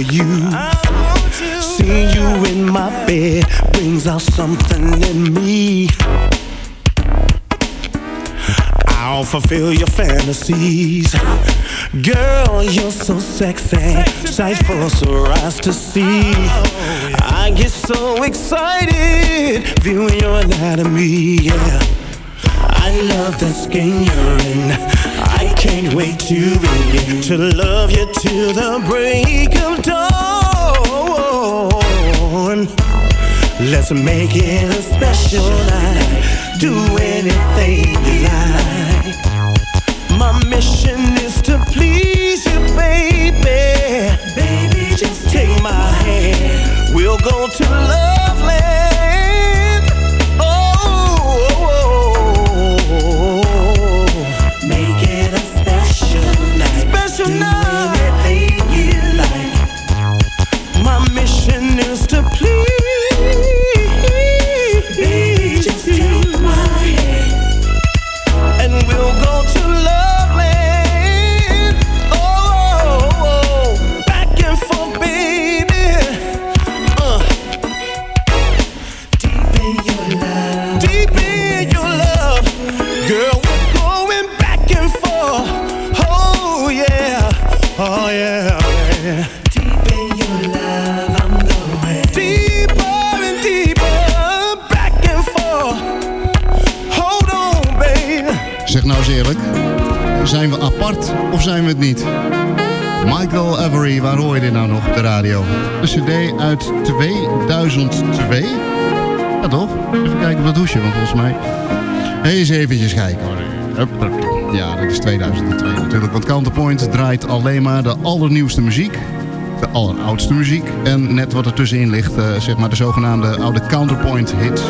you. Seeing you in my bed brings out something in me. I'll fulfill your fantasies. Girl, you're so sexy, sight for sore eyes to see. I get so excited viewing your anatomy. Yeah, I love that skin you're in. Can't wait to begin to love you till the break of dawn. Let's make it a special night. Do anything you like. My mission is to please you, baby. Baby, just take my hand. We'll go to love. Uit 2002? Ja toch? Even kijken op dat hoesje, want volgens mij... Eens eventjes kijken hoor. Ja, dat is 2002 natuurlijk. Want Counterpoint draait alleen maar de allernieuwste muziek. De alleroudste muziek. En net wat er tussenin ligt, eh, zeg maar de zogenaamde oude Counterpoint hits.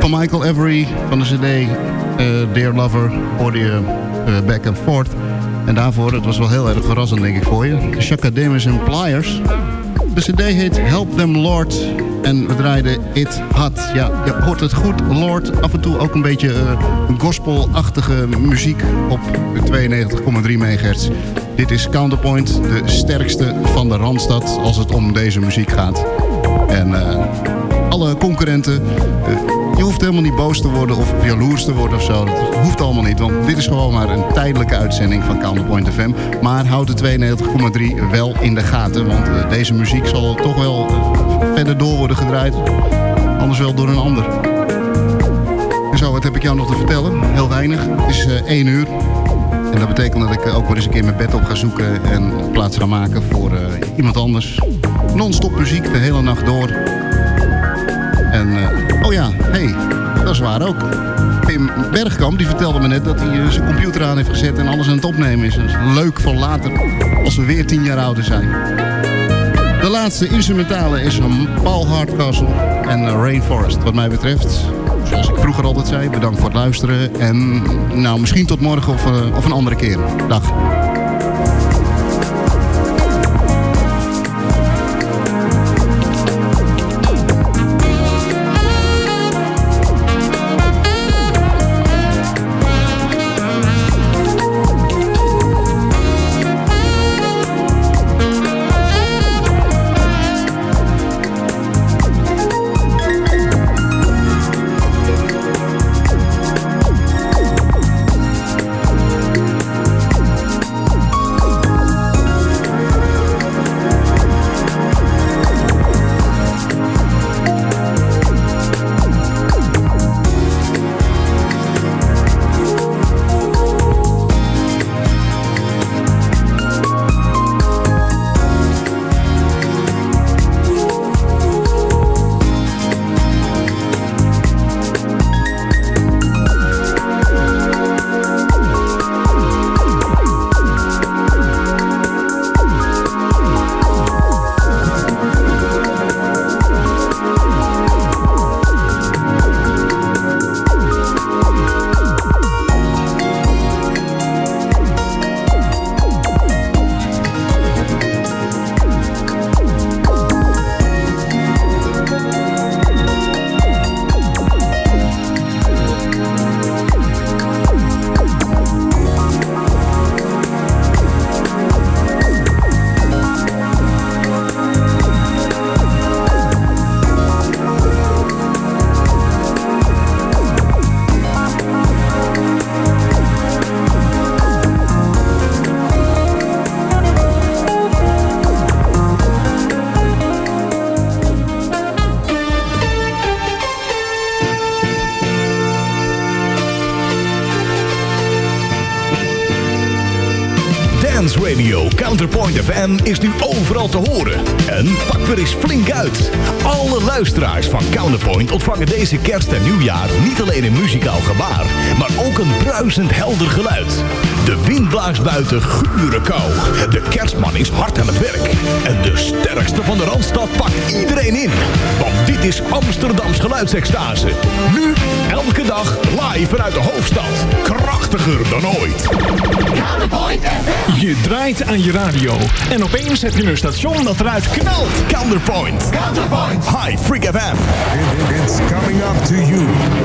Van Michael Avery, van de cd eh, Dear Lover, hoorde je eh, Back and Forth. En daarvoor, het was wel heel erg verrassend denk ik voor je. Shaka Demus en Pliers. De cd heet Help Them Lord. En we draaiden It Hot. Ja, je hoort het goed. Lord, af en toe ook een beetje uh, gospelachtige muziek op de 92,3 MHz. Dit is Counterpoint, de sterkste van de Randstad als het om deze muziek gaat. En uh, alle concurrenten... Uh, je hoeft helemaal niet boos te worden of jaloers te worden of zo. Dat hoeft allemaal niet, want dit is gewoon maar een tijdelijke uitzending van Counterpoint FM. Maar houd de 92,3 wel in de gaten, want uh, deze muziek zal toch wel verder door worden gedraaid. Anders wel door een ander. En zo, wat heb ik jou nog te vertellen? Heel weinig. Het is uh, 1 uur. En dat betekent dat ik ook wel eens een keer mijn bed op ga zoeken en plaats ga maken voor iemand anders. Non-stop muziek de hele nacht door. Ja, hey, dat is waar ook. Pim Bergkamp die vertelde me net dat hij uh, zijn computer aan heeft gezet en alles aan het opnemen is. Is leuk voor later, als we weer tien jaar ouder zijn. De laatste instrumentale is van Paul Hardcastle en Rainforest. Wat mij betreft, zoals ik vroeger altijd zei, bedankt voor het luisteren. En nou, misschien tot morgen of, of een andere keer. Dag. Is nu overal te horen. En pak weer eens flink uit. Luisteraars van Counterpoint ontvangen deze kerst en nieuwjaar niet alleen een muzikaal gebaar, maar ook een bruisend helder geluid. De wind blaast buiten gure kou. De kerstman is hard aan het werk. En de sterkste van de Randstad pakt iedereen in. Want dit is Amsterdams geluidsextase. Nu, elke dag, live vanuit de hoofdstad. Krachtiger dan ooit. Counterpoint FM. Je draait aan je radio. En opeens heb je een station dat eruit knalt. Counterpoint. Counterpoint. Hi, Freak FM. It, it's coming up to you.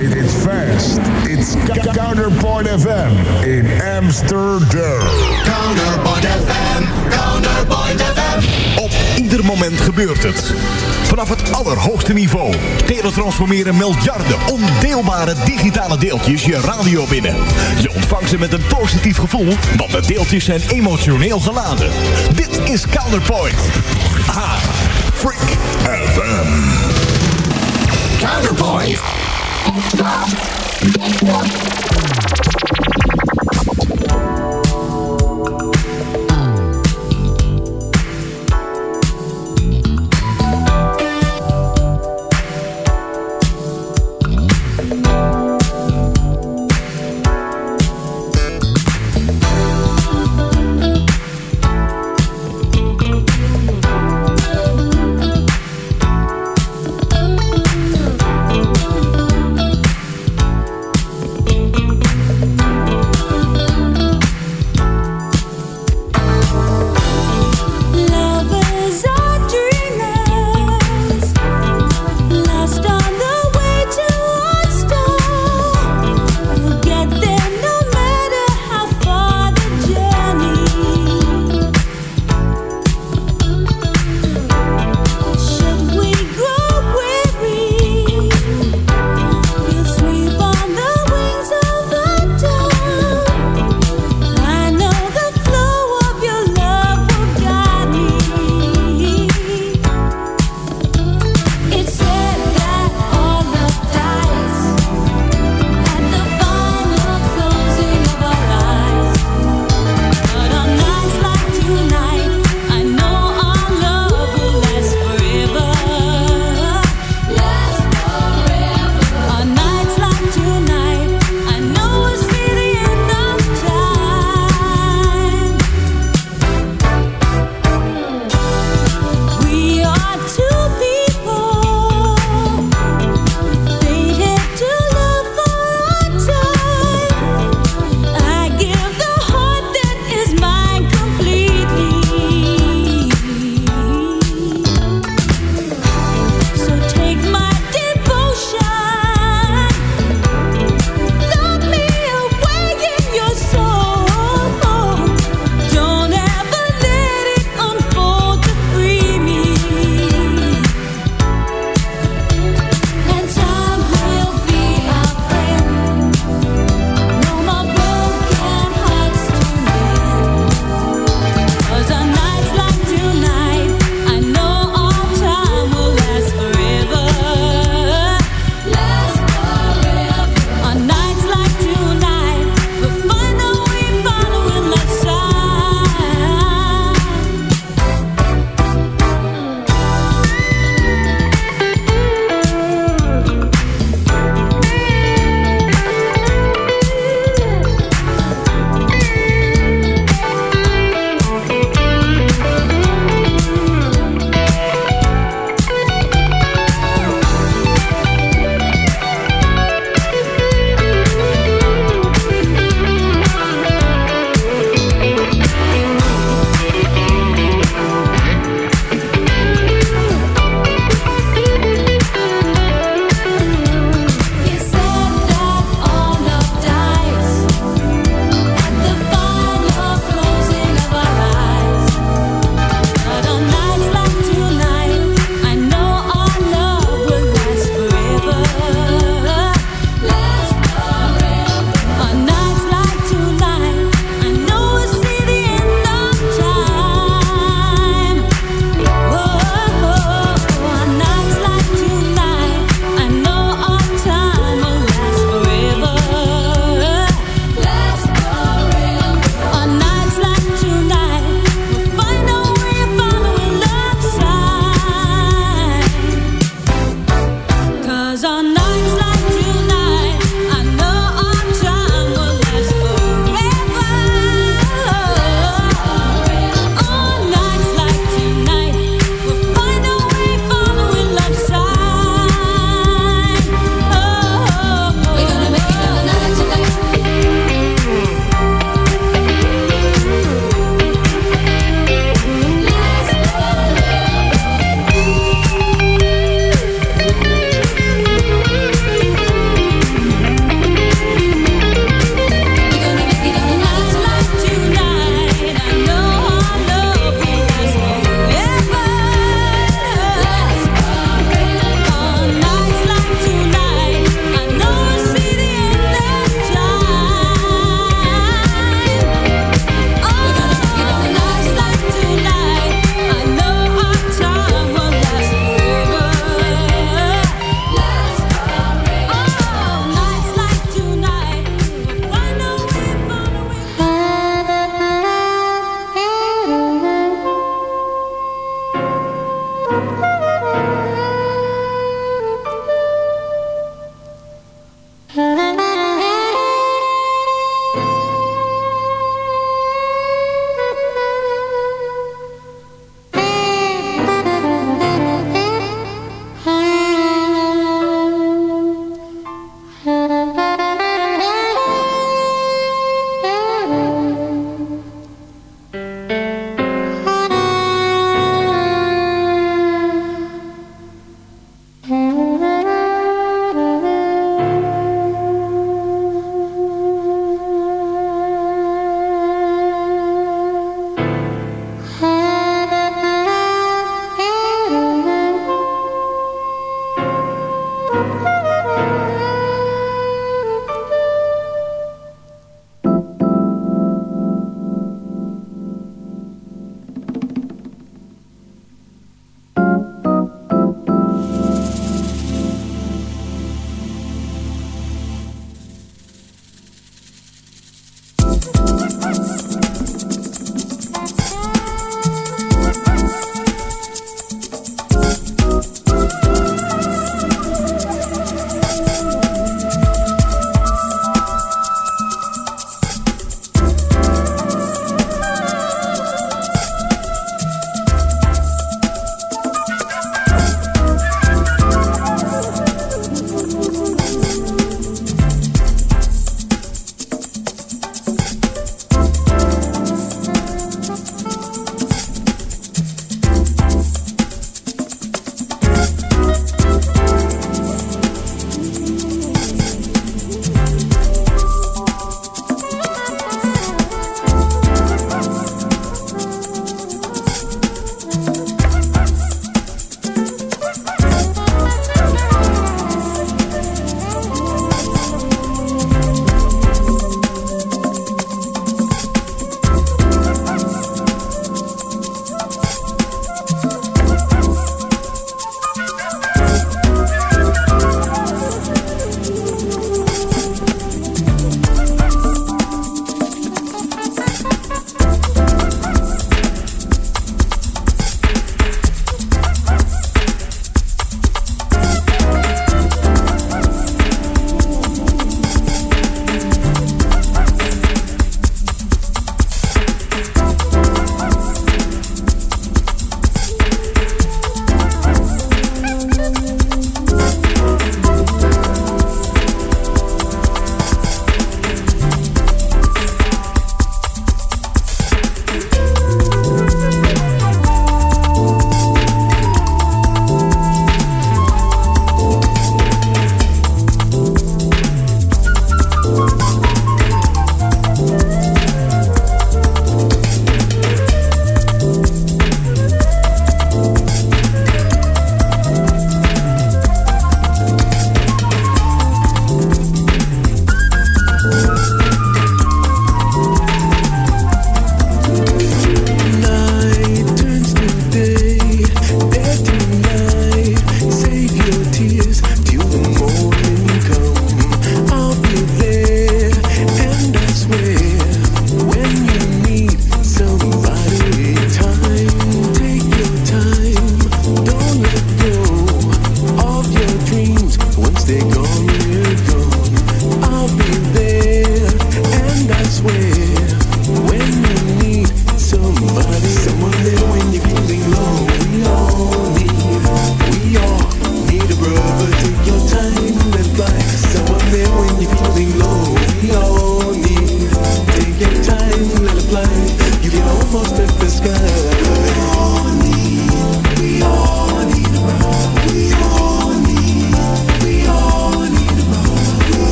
It, it's fast. It's Counterpoint FM in Amsterdam. Counterpoint FM. Counterpoint FM. Op ieder moment gebeurt het. Vanaf het allerhoogste niveau teletransformeren miljarden ondeelbare digitale deeltjes je radio binnen. Je ontvangt ze met een positief gevoel, want de deeltjes zijn emotioneel geladen. Dit is Counterpoint. Ah, Freak FM. life. It's love. Get.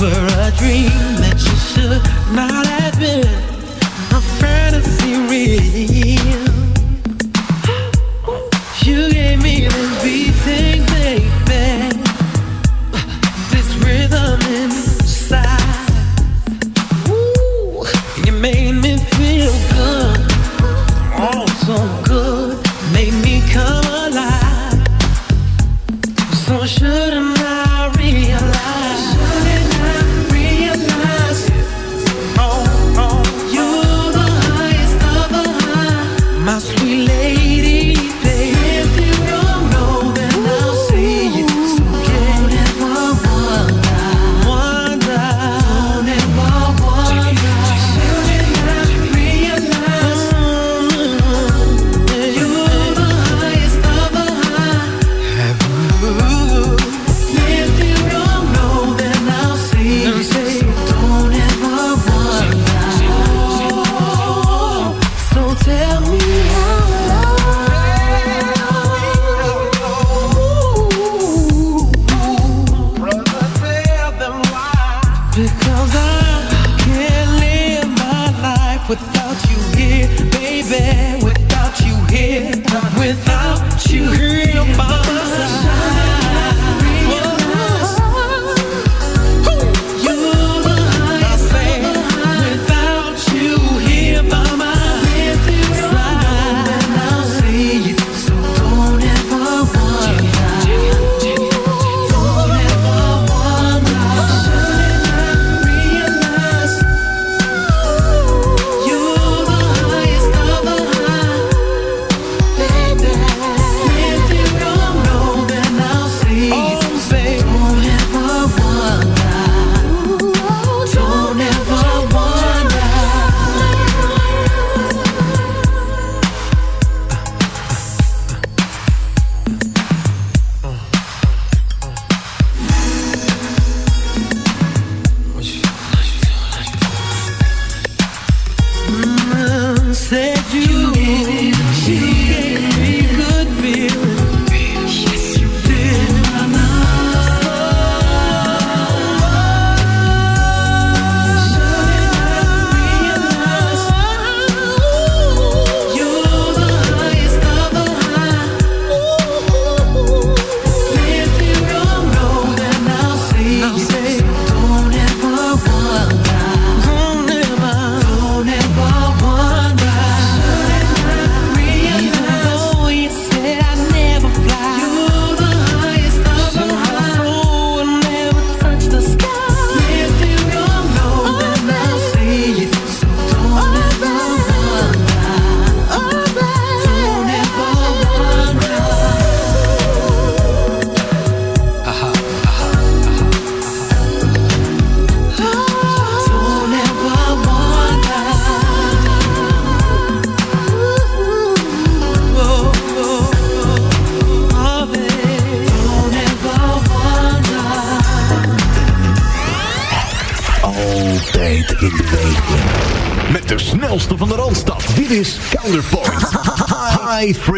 were a dream that you should not admit. A fantasy real. Three. free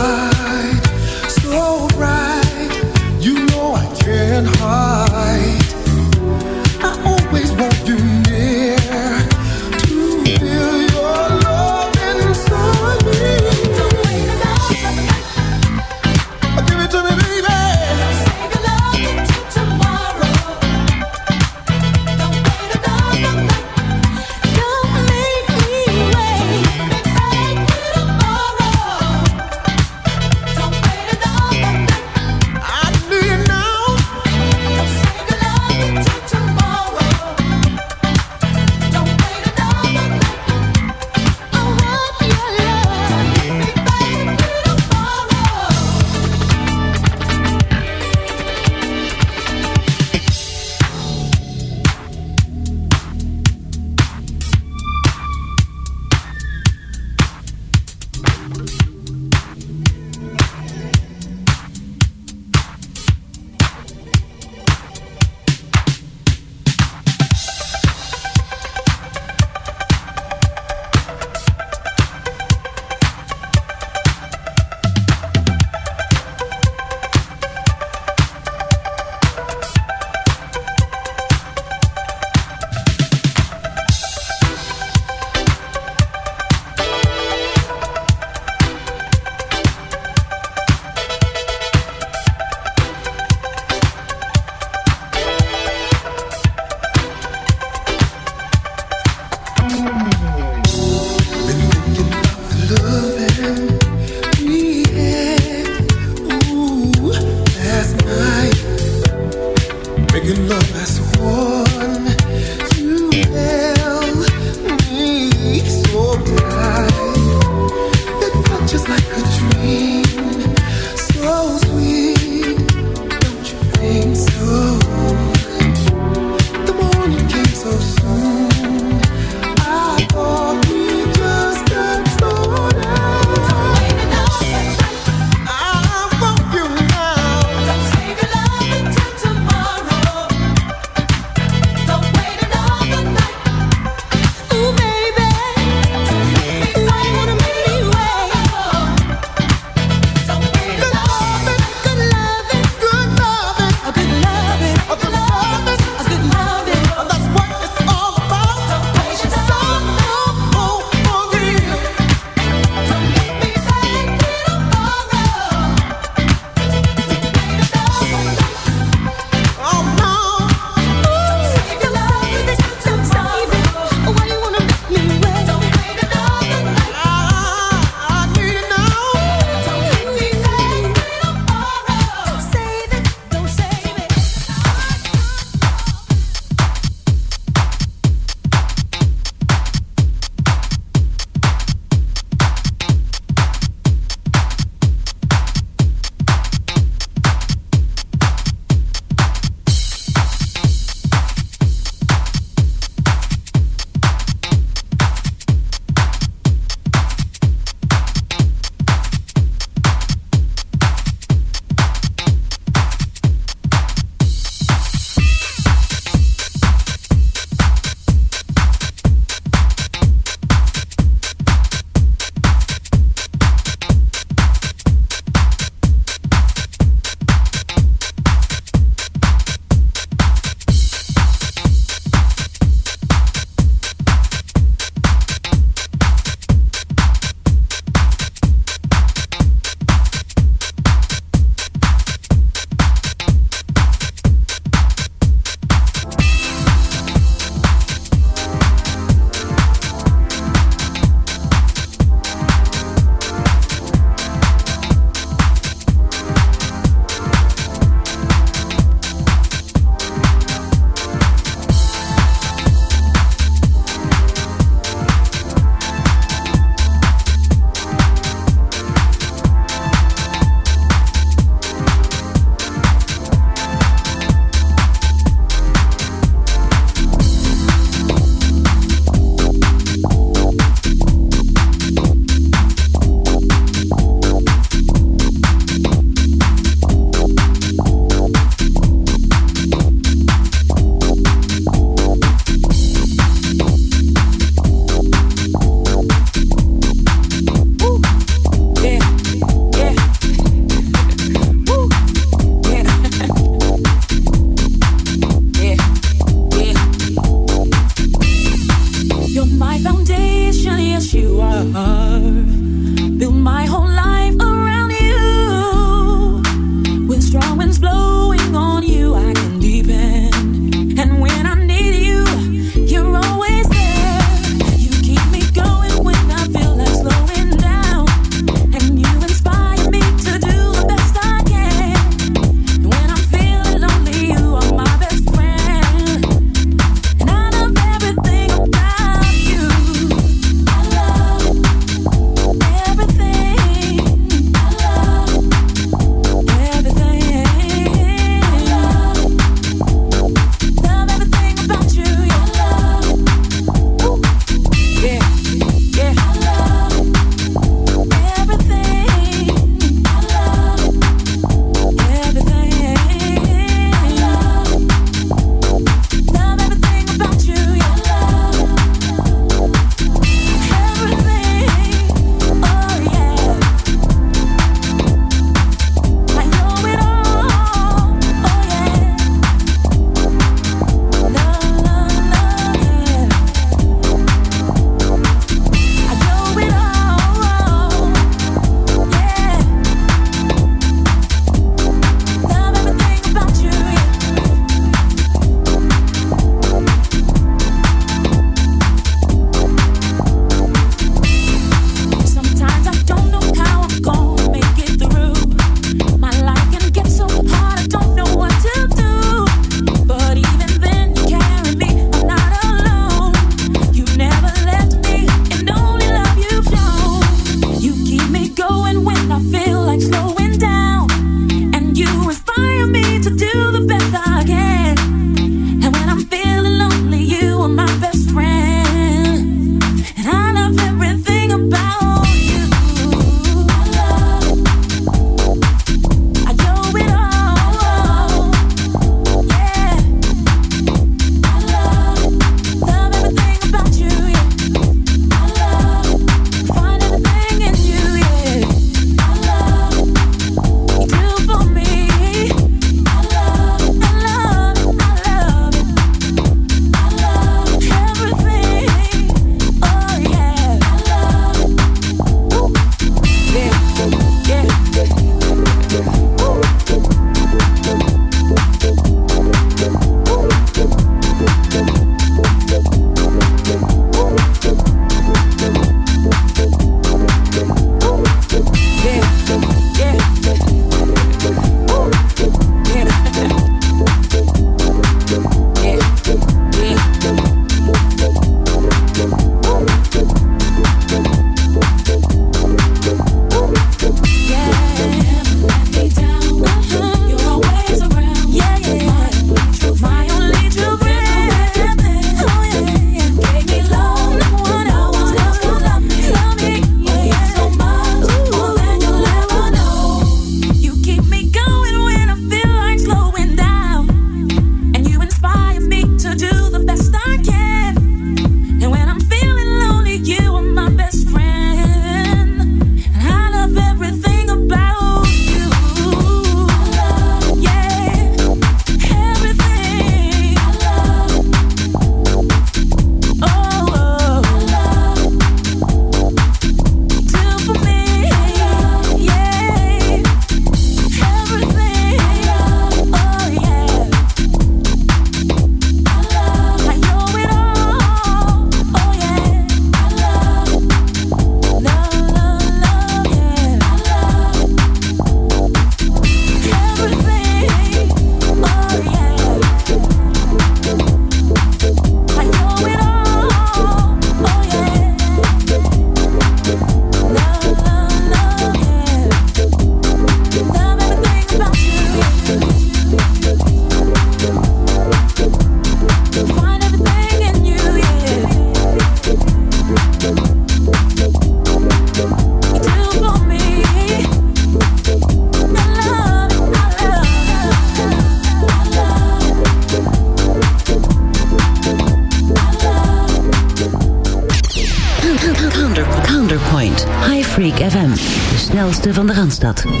van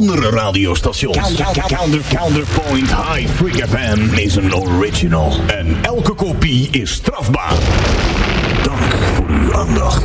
andere radiostations. Counter, Counterpoint High Freak FM is een original. En elke kopie is strafbaar. Dank voor uw aandacht.